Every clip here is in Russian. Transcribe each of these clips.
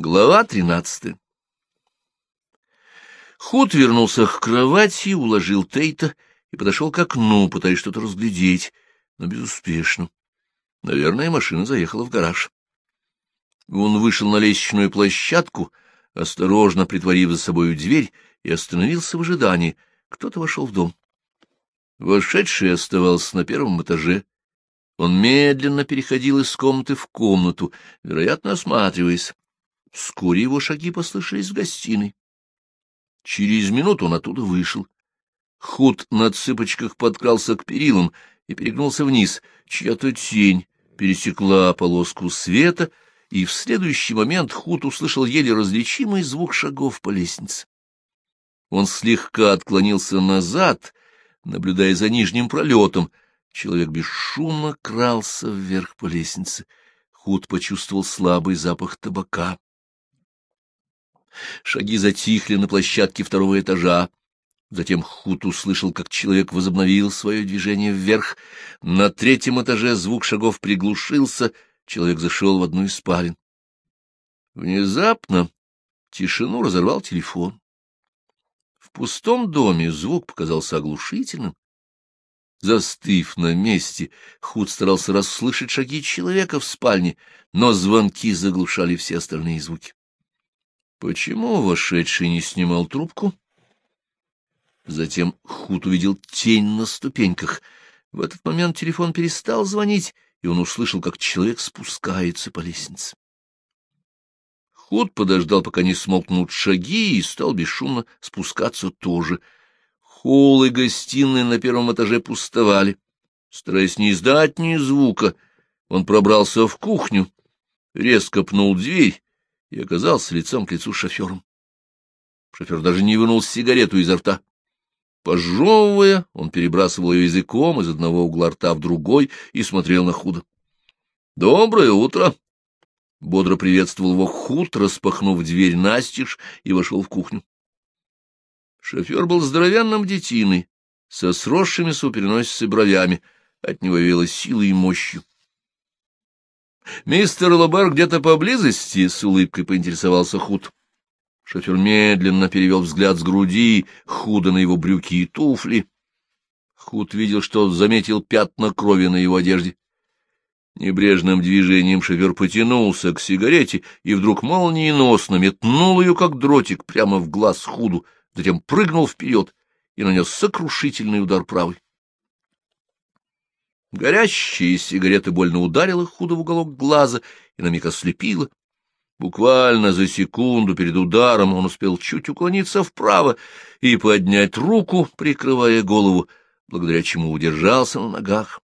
Глава тринадцатая Худ вернулся к кровати, уложил Тейта и подошел к окну, пытаясь что-то разглядеть, но безуспешно. Наверное, машина заехала в гараж. Он вышел на лестничную площадку, осторожно притворив за собою дверь, и остановился в ожидании. Кто-то вошел в дом. Вошедший оставался на первом этаже. Он медленно переходил из комнаты в комнату, вероятно, осматриваясь. Вскоре его шаги послышались в гостиной. Через минуту он оттуда вышел. Худ на цыпочках подкрался к перилам и перегнулся вниз. Чья-то тень пересекла полоску света, и в следующий момент Худ услышал еле различимый звук шагов по лестнице. Он слегка отклонился назад, наблюдая за нижним пролетом. Человек бесшумно крался вверх по лестнице. Худ почувствовал слабый запах табака. Шаги затихли на площадке второго этажа. Затем Худ услышал, как человек возобновил свое движение вверх. На третьем этаже звук шагов приглушился, человек зашел в одну из спален. Внезапно тишину разорвал телефон. В пустом доме звук показался оглушительным. Застыв на месте, Худ старался расслышать шаги человека в спальне, но звонки заглушали все остальные звуки. Почему вошедший не снимал трубку? Затем Худ увидел тень на ступеньках. В этот момент телефон перестал звонить, и он услышал, как человек спускается по лестнице. Худ подождал, пока не смолкнут шаги, и стал бесшумно спускаться тоже. Холл и гостиная на первом этаже пустовали. Стараясь не издать ни звука, он пробрался в кухню, резко пнул дверь и оказался лицом к лицу с шофером. Шофер даже не вынул сигарету изо рта. Пожевывая, он перебрасывал ее языком из одного угла рта в другой и смотрел на худо. — Доброе утро! — бодро приветствовал его худ, распахнув дверь настежь и вошел в кухню. Шофер был здоровянным детиной, со сросшимися у бровями, от него веяло силой и мощью. — Мистер Лобар где-то поблизости? — с улыбкой поинтересовался Худ. Шофер медленно перевел взгляд с груди, худо на его брюки и туфли. Худ видел, что заметил пятна крови на его одежде. Небрежным движением шофер потянулся к сигарете и вдруг молниеносно метнул ее, как дротик, прямо в глаз Худу, затем прыгнул вперед и нанес сокрушительный удар правой. Горящая сигарета больно ударила худо в уголок глаза и на миг ослепила. Буквально за секунду перед ударом он успел чуть уклониться вправо и поднять руку, прикрывая голову, благодаря чему удержался на ногах.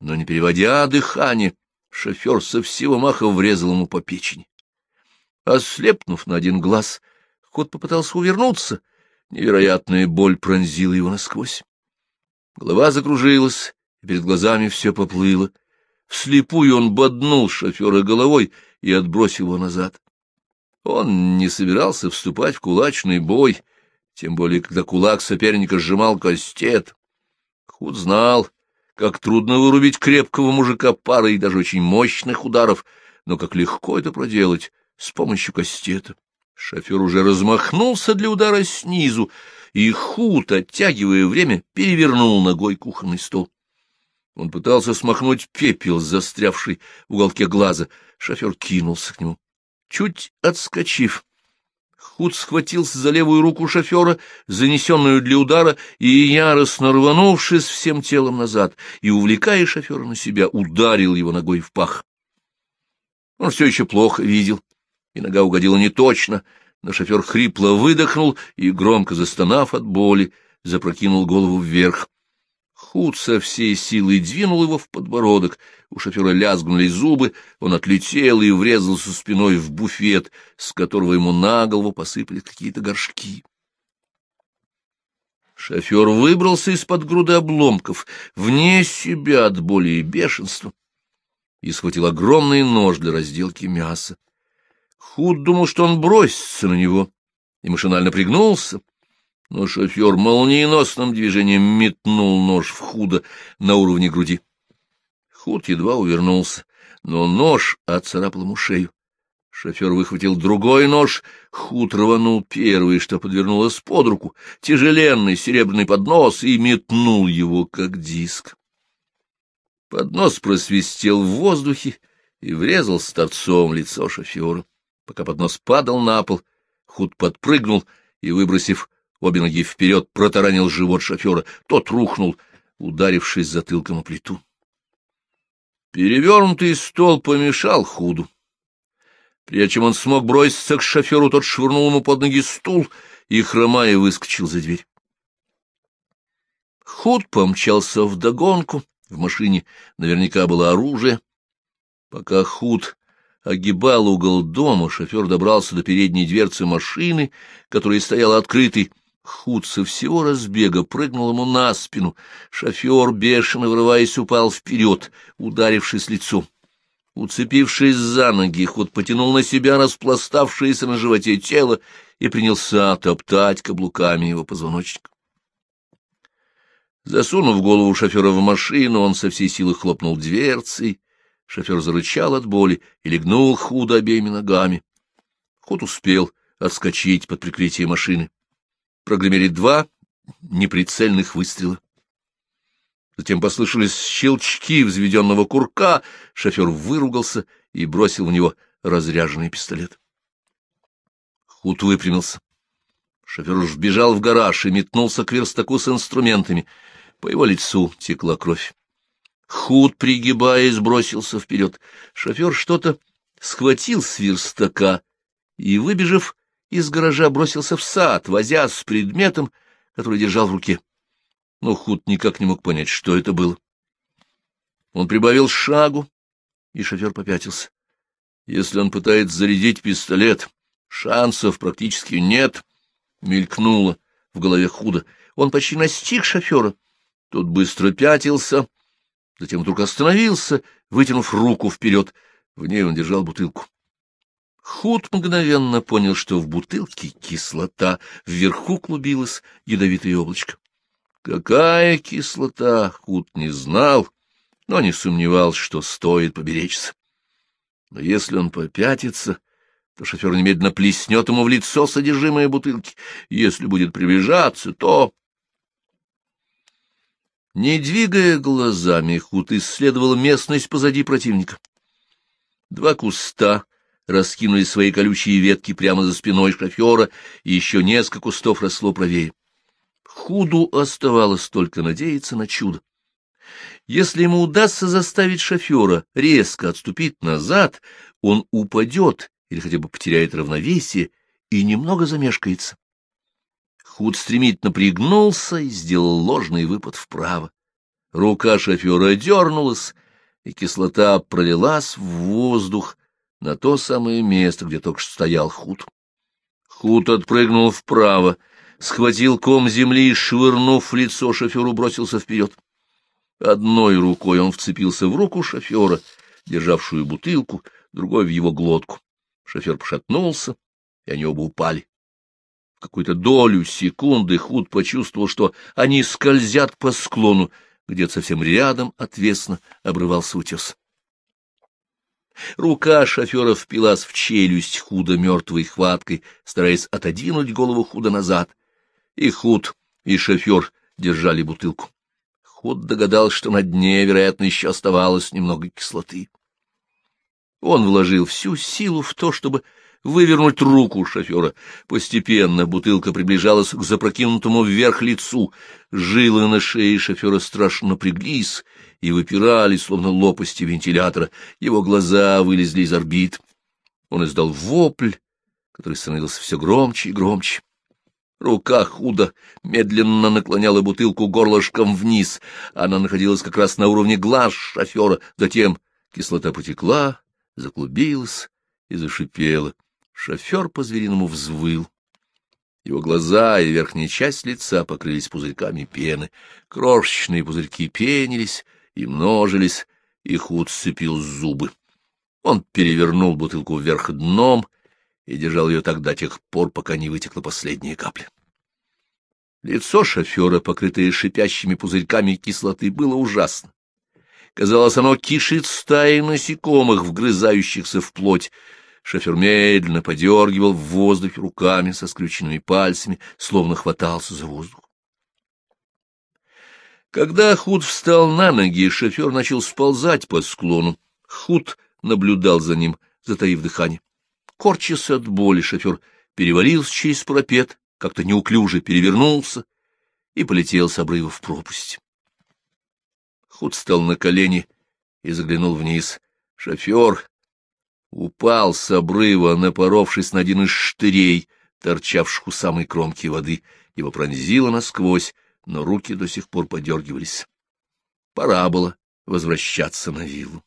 Но не переводя дыхание, шофер со всего маха врезал ему по печени. Ослепнув на один глаз, кот попытался увернуться. Невероятная боль пронзила его насквозь. Голова закружилась, и перед глазами все поплыло. Вслепую он боднул шофера головой и отбросил его назад. Он не собирался вступать в кулачный бой, тем более, когда кулак соперника сжимал кастет. Худ знал, как трудно вырубить крепкого мужика парой даже очень мощных ударов, но как легко это проделать с помощью кастета. Шофер уже размахнулся для удара снизу, и Худ, оттягивая время, перевернул ногой кухонный стол. Он пытался смахнуть пепел, застрявший в уголке глаза. Шофер кинулся к нему. Чуть отскочив, Худ схватился за левую руку шофера, занесенную для удара, и, яростно рванувшись всем телом назад и увлекая шофера на себя, ударил его ногой в пах. Он все еще плохо видел, и нога угодила не точно, но шофер хрипло выдохнул и, громко застонав от боли, запрокинул голову вверх. Худ со всей силой двинул его в подбородок. У шофера лязгнули зубы, он отлетел и врезался спиной в буфет, с которого ему на голову посыпали какие-то горшки. Шофер выбрался из-под груды обломков, вне себя от боли и бешенства, и схватил огромный нож для разделки мяса. Худ думал, что он бросится на него, и машинально пригнулся но шофер молниеносным движением метнул нож в худо на уровне груди. Худ едва увернулся, но нож отцарапал ему шею. Шофер выхватил другой нож, худ рванул первый, что подвернулось под руку, тяжеленный серебряный поднос, и метнул его, как диск. Поднос просвистел в воздухе и врезал с торцом лицо шофера. Пока поднос падал на пол, худ подпрыгнул и, выбросив обе ноги вперед, протаранил живот шофера. Тот рухнул, ударившись затылком о плиту. Перевернутый стол помешал худу. Прежде чем он смог броситься к шоферу, тот швырнул ему под ноги стул и, хромая, выскочил за дверь. Худ помчался вдогонку. В машине наверняка было оружие. Пока Худ огибал угол дома, шофер добрался до передней дверцы машины, которая стояла открытой. Худ со всего разбега прыгнул ему на спину. Шофер, бешено врываясь, упал вперед, ударившись лицом. Уцепившись за ноги, Худ потянул на себя распластавшееся на животе тело и принялся топтать каблуками его позвоночник. Засунув голову шофера в машину, он со всей силы хлопнул дверцей. Шофер зарычал от боли и легнул худо обеими ногами. Худ успел отскочить под прикрытие машины. Прогремели два неприцельных выстрела. Затем послышались щелчки взведенного курка, шофер выругался и бросил в него разряженный пистолет. Худ выпрямился. Шофер уж бежал в гараж и метнулся к верстаку с инструментами. По его лицу текла кровь. Худ, пригибаясь, бросился вперед. Шофер что-то схватил с верстака и, выбежав из гаража, бросился в сад, возя с предметом, который держал в руке но Худ никак не мог понять, что это было. Он прибавил шагу, и шофер попятился. Если он пытается зарядить пистолет, шансов практически нет, мелькнуло в голове худо. Он почти настиг шофера. Тот быстро пятился, затем вдруг остановился, вытянув руку вперед. В ней он держал бутылку. Худ мгновенно понял, что в бутылке кислота, вверху клубилось ядовитое облачко. Какая кислота, Худ не знал, но не сомневался, что стоит поберечься. Но если он попятится, то шофер немедленно плеснет ему в лицо содержимое бутылки. Если будет приближаться, то... Не двигая глазами, Худ исследовал местность позади противника. Два куста раскинули свои колючие ветки прямо за спиной шофера, и еще несколько кустов росло правее. Худу оставалось только надеяться на чудо. Если ему удастся заставить шофера резко отступить назад, он упадет или хотя бы потеряет равновесие и немного замешкается. Худ стремительно пригнулся и сделал ложный выпад вправо. Рука шофера дернулась, и кислота пролилась в воздух на то самое место, где только что стоял Худ. Худ отпрыгнул вправо, схватил ком земли и, швырнув лицо шоферу, бросился вперед. Одной рукой он вцепился в руку шофера, державшую бутылку, другой — в его глотку. Шофер пошатнулся, и они оба упали. В какую-то долю секунды Худ почувствовал, что они скользят по склону, где-то совсем рядом отвесно обрывался утес. Рука шофера впилась в челюсть худо мертвой хваткой, стараясь отодвинуть голову худо назад — и Худ, и шофер держали бутылку. Худ догадался, что на дне, вероятно, еще оставалось немного кислоты. Он вложил всю силу в то, чтобы вывернуть руку шофера. Постепенно бутылка приближалась к запрокинутому вверх лицу. Жилы на шее шофера страшно напряглись и выпирали, словно лопасти вентилятора. Его глаза вылезли из орбит. Он издал вопль, который становился все громче и громче. Рука худо медленно наклоняла бутылку горлышком вниз. Она находилась как раз на уровне глаз шофера. Затем кислота потекла, заклубилась и зашипела. Шофер по-звериному взвыл. Его глаза и верхняя часть лица покрылись пузырьками пены. Крошечные пузырьки пенились и множились, и худ сцепил зубы. Он перевернул бутылку вверх дном и держал ее так до тех пор, пока не вытекла последняя капля. Лицо шофера, покрытое шипящими пузырьками кислоты, было ужасно. Казалось, оно кишит стаей насекомых, вгрызающихся в плоть. Шофер медленно подергивал в воздухе руками со скрюченными пальцами, словно хватался за воздух. Когда Худ встал на ноги, шофер начал сползать по склону. Худ наблюдал за ним, затаив дыхание. Корчась от боли, шофер перевалился через пропет, как-то неуклюже перевернулся и полетел с обрыва в пропасть. Худ встал на колени и заглянул вниз. Шофер упал с обрыва, напоровшись на один из штырей, торчавших у самой кромки воды. Его пронзило насквозь, но руки до сих пор подергивались. Пора было возвращаться на виллу.